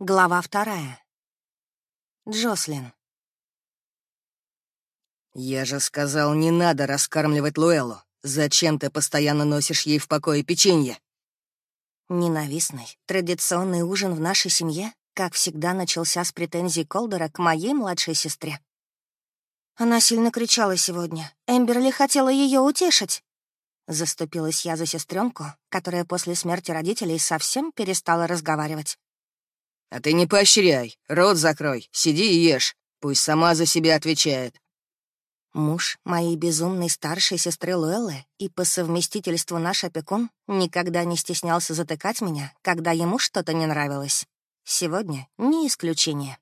Глава вторая. Джослин. «Я же сказал, не надо раскармливать Луэллу. Зачем ты постоянно носишь ей в покое печенье?» Ненавистный, традиционный ужин в нашей семье, как всегда, начался с претензий Колдера к моей младшей сестре. Она сильно кричала сегодня. Эмберли хотела ее утешить. Заступилась я за сестренку, которая после смерти родителей совсем перестала разговаривать. «А ты не поощряй, рот закрой, сиди и ешь. Пусть сама за себя отвечает». Муж моей безумной старшей сестры Луэллы и по совместительству наш опекун никогда не стеснялся затыкать меня, когда ему что-то не нравилось. Сегодня не исключение.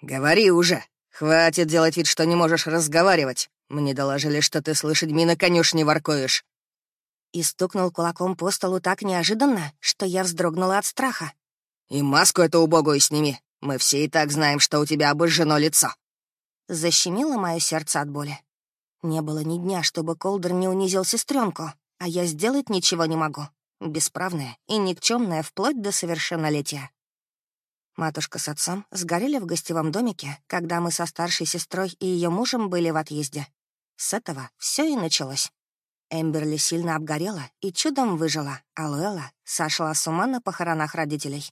«Говори уже. Хватит делать вид, что не можешь разговаривать. Мне доложили, что ты с лошадьми на конюшне воркуешь». И стукнул кулаком по столу так неожиданно, что я вздрогнула от страха. «И маску эту убогую сними. Мы все и так знаем, что у тебя обожжено лицо». Защемило мое сердце от боли. Не было ни дня, чтобы Колдер не унизил сестренку, а я сделать ничего не могу. Бесправная и никчемная вплоть до совершеннолетия. Матушка с отцом сгорели в гостевом домике, когда мы со старшей сестрой и ее мужем были в отъезде. С этого все и началось. Эмберли сильно обгорела и чудом выжила, а Луэлла сошла с ума на похоронах родителей.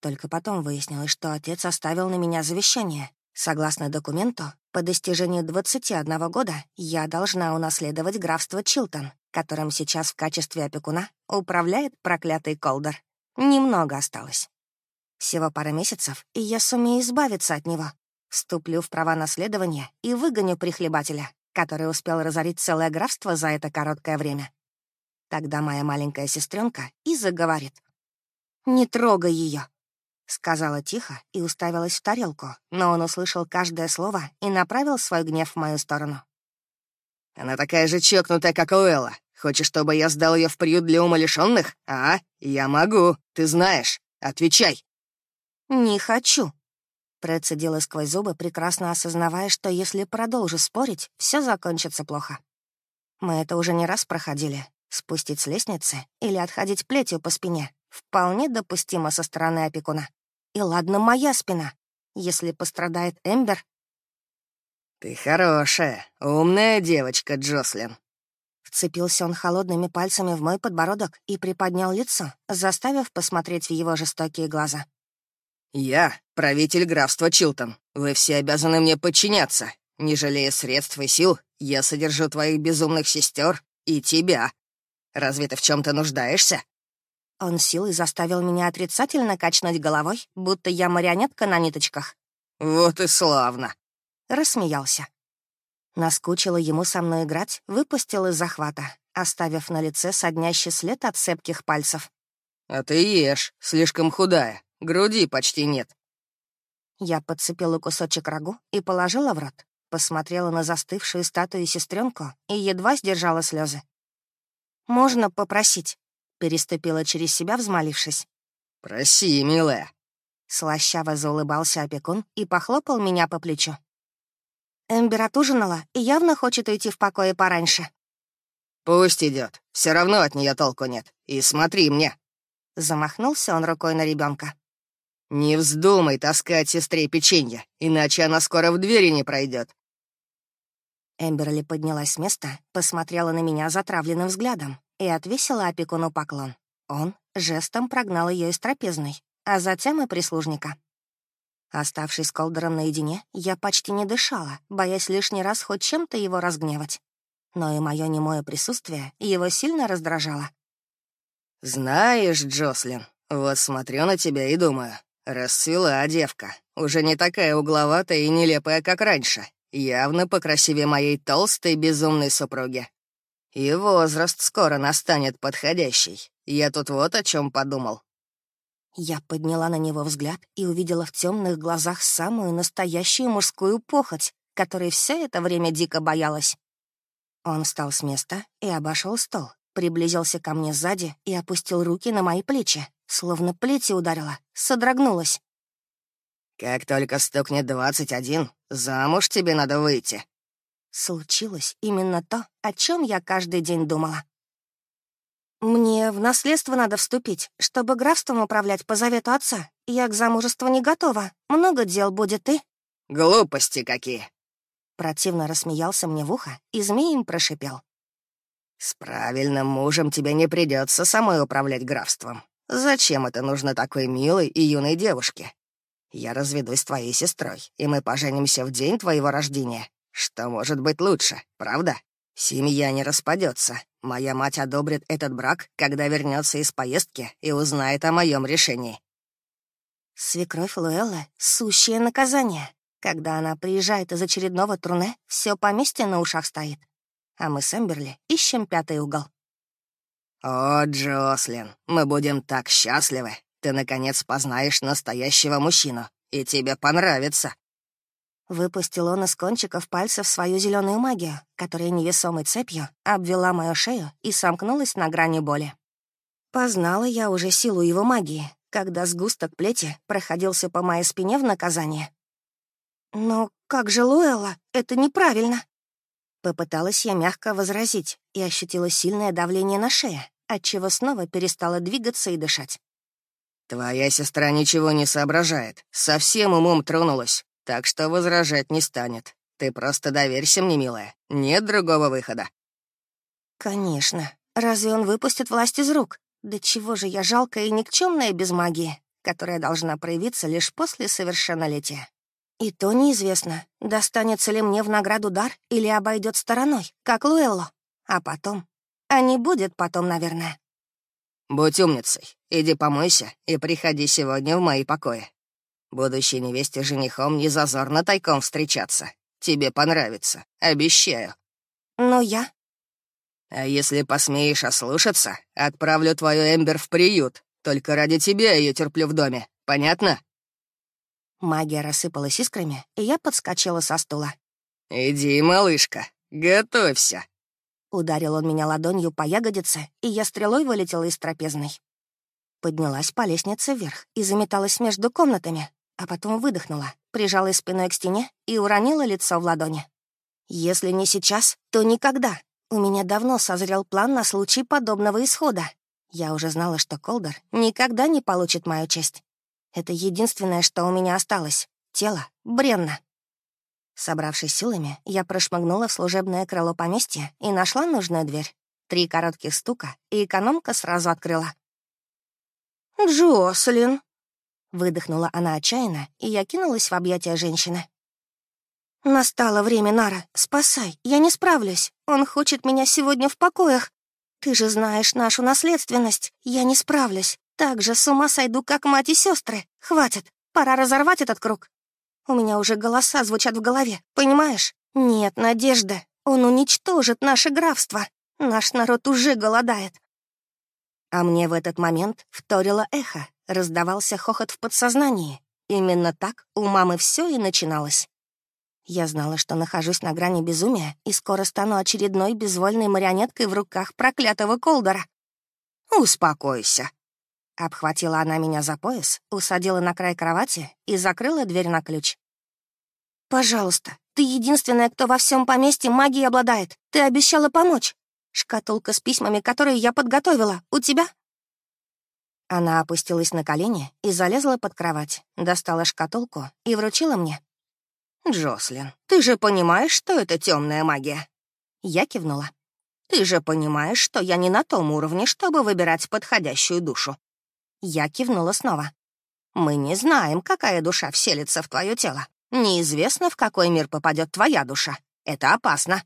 Только потом выяснилось, что отец оставил на меня завещание. Согласно документу, по достижению 21 года я должна унаследовать графство Чилтон, которым сейчас в качестве опекуна управляет проклятый Колдер. Немного осталось. Всего пара месяцев, и я сумею избавиться от него. Вступлю в права наследования и выгоню прихлебателя, который успел разорить целое графство за это короткое время. Тогда моя маленькая сестренка и заговорит. «Не трогай ее, Сказала тихо и уставилась в тарелку, но он услышал каждое слово и направил свой гнев в мою сторону. «Она такая же чокнутая, как Уэлла. Хочешь, чтобы я сдал ее в приют для умалишенных? А? Я могу, ты знаешь. Отвечай!» «Не хочу», — процедила сквозь зубы, прекрасно осознавая, что если продолжу спорить, все закончится плохо. Мы это уже не раз проходили. Спустить с лестницы или отходить плетью по спине вполне допустимо со стороны опекуна. И ладно, моя спина. Если пострадает Эмбер... «Ты хорошая, умная девочка, Джослин». Вцепился он холодными пальцами в мой подбородок и приподнял лицо, заставив посмотреть в его жестокие глаза. «Я правитель графства Чилтон. Вы все обязаны мне подчиняться. Не жалея средств и сил, я содержу твоих безумных сестер и тебя. Разве ты в чем то нуждаешься?» Он силой заставил меня отрицательно качнуть головой, будто я марионетка на ниточках. «Вот и славно!» Рассмеялся. Наскучило ему со мной играть, выпустил из захвата, оставив на лице соднящий след от цепких пальцев. «А ты ешь, слишком худая, груди почти нет». Я подцепила кусочек рагу и положила в рот, посмотрела на застывшую статую сестренку и едва сдержала слезы. «Можно попросить?» Переступила через себя, взмолившись. «Проси, милая». Слащаво заулыбался опекун и похлопал меня по плечу. Эмбер отужинала и явно хочет уйти в покое пораньше. «Пусть идет. Все равно от нее толку нет. И смотри мне». Замахнулся он рукой на ребенка. «Не вздумай таскать сестре печенье, иначе она скоро в двери не пройдет. Эмберли поднялась с места, посмотрела на меня затравленным взглядом и отвесила опекуну поклон. Он жестом прогнал ее из трапезной, а затем и прислужника. Оставшись с Колдером наедине, я почти не дышала, боясь лишний раз хоть чем-то его разгневать. Но и мое немое присутствие его сильно раздражало. «Знаешь, Джослин, вот смотрю на тебя и думаю, расцвела девка, уже не такая угловатая и нелепая, как раньше, явно покрасивее моей толстой безумной супруги. И возраст скоро настанет подходящий. Я тут вот о чем подумал. Я подняла на него взгляд и увидела в темных глазах самую настоящую мужскую похоть, которой все это время дико боялась. Он встал с места и обошел стол, приблизился ко мне сзади и опустил руки на мои плечи, словно плетью ударила, содрогнулась. «Как только стукнет двадцать один, замуж тебе надо выйти», Случилось именно то, о чем я каждый день думала. Мне в наследство надо вступить, чтобы графством управлять по завету отца, Я к замужеству не готова. Много дел будет и...» «Глупости какие!» Противно рассмеялся мне в ухо и змеем прошипел. «С правильным мужем тебе не придется самой управлять графством. Зачем это нужно такой милой и юной девушке? Я разведусь с твоей сестрой, и мы поженимся в день твоего рождения. Что может быть лучше, правда? Семья не распадется. Моя мать одобрит этот брак, когда вернется из поездки и узнает о моем решении. Свекровь Луэлла — сущее наказание. Когда она приезжает из очередного турне, все поместье на ушах стоит. А мы с Эмберли ищем пятый угол. «О, Джослин, мы будем так счастливы. Ты, наконец, познаешь настоящего мужчину, и тебе понравится». Выпустил он из кончиков пальцев свою зеленую магию, которая невесомой цепью обвела мою шею и сомкнулась на грани боли. Познала я уже силу его магии, когда сгусток плети проходился по моей спине в наказание. «Но как же Луэлла? Это неправильно!» Попыталась я мягко возразить и ощутила сильное давление на шее, отчего снова перестала двигаться и дышать. «Твоя сестра ничего не соображает, совсем умом тронулась так что возражать не станет. Ты просто доверься мне, милая. Нет другого выхода». «Конечно. Разве он выпустит власть из рук? Да чего же я жалкая и никчемная без магии, которая должна проявиться лишь после совершеннолетия? И то неизвестно, достанется ли мне в награду дар или обойдет стороной, как Луэлло. А потом? А не будет потом, наверное». «Будь умницей, иди помойся и приходи сегодня в мои покои. Будущей невесте женихом не зазорно тайком встречаться. Тебе понравится, обещаю. Но я... А если посмеешь ослушаться, отправлю твою Эмбер в приют. Только ради тебя ее терплю в доме. Понятно? Магия рассыпалась искрами, и я подскочила со стула. «Иди, малышка, готовься!» Ударил он меня ладонью по ягодице, и я стрелой вылетела из трапезной. Поднялась по лестнице вверх и заметалась между комнатами, а потом выдохнула, прижалась спиной к стене и уронила лицо в ладони. «Если не сейчас, то никогда. У меня давно созрел план на случай подобного исхода. Я уже знала, что Колдер никогда не получит мою честь. Это единственное, что у меня осталось. Тело бренно». Собравшись силами, я прошмыгнула в служебное крыло поместья и нашла нужную дверь. Три коротких стука, и экономка сразу открыла. «Джослин!» Выдохнула она отчаянно, и я кинулась в объятия женщины. «Настало время, Нара. Спасай, я не справлюсь. Он хочет меня сегодня в покоях. Ты же знаешь нашу наследственность. Я не справлюсь. Так же с ума сойду, как мать и сестры. Хватит, пора разорвать этот круг. У меня уже голоса звучат в голове, понимаешь? Нет надежды. Он уничтожит наше графство. Наш народ уже голодает. А мне в этот момент вторило эхо, раздавался хохот в подсознании. Именно так у мамы все и начиналось. Я знала, что нахожусь на грани безумия и скоро стану очередной безвольной марионеткой в руках проклятого Колдора. «Успокойся», — обхватила она меня за пояс, усадила на край кровати и закрыла дверь на ключ. «Пожалуйста, ты единственная, кто во всем поместье магией обладает. Ты обещала помочь. Шкатулка с письмами, которые я подготовила, у тебя?» Она опустилась на колени и залезла под кровать, достала шкатулку и вручила мне. «Джослин, ты же понимаешь, что это темная магия?» Я кивнула. «Ты же понимаешь, что я не на том уровне, чтобы выбирать подходящую душу?» Я кивнула снова. «Мы не знаем, какая душа вселится в твое тело. Неизвестно, в какой мир попадет твоя душа. Это опасно.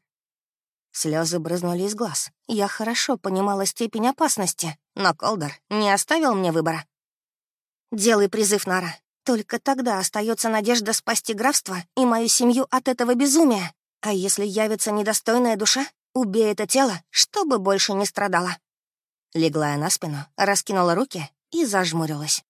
Слезы брызнули из глаз. Я хорошо понимала степень опасности, но Колдер не оставил мне выбора. «Делай призыв, Нара. Только тогда остается надежда спасти графство и мою семью от этого безумия. А если явится недостойная душа, убей это тело, чтобы больше не страдала». Легла я на спину, раскинула руки и зажмурилась.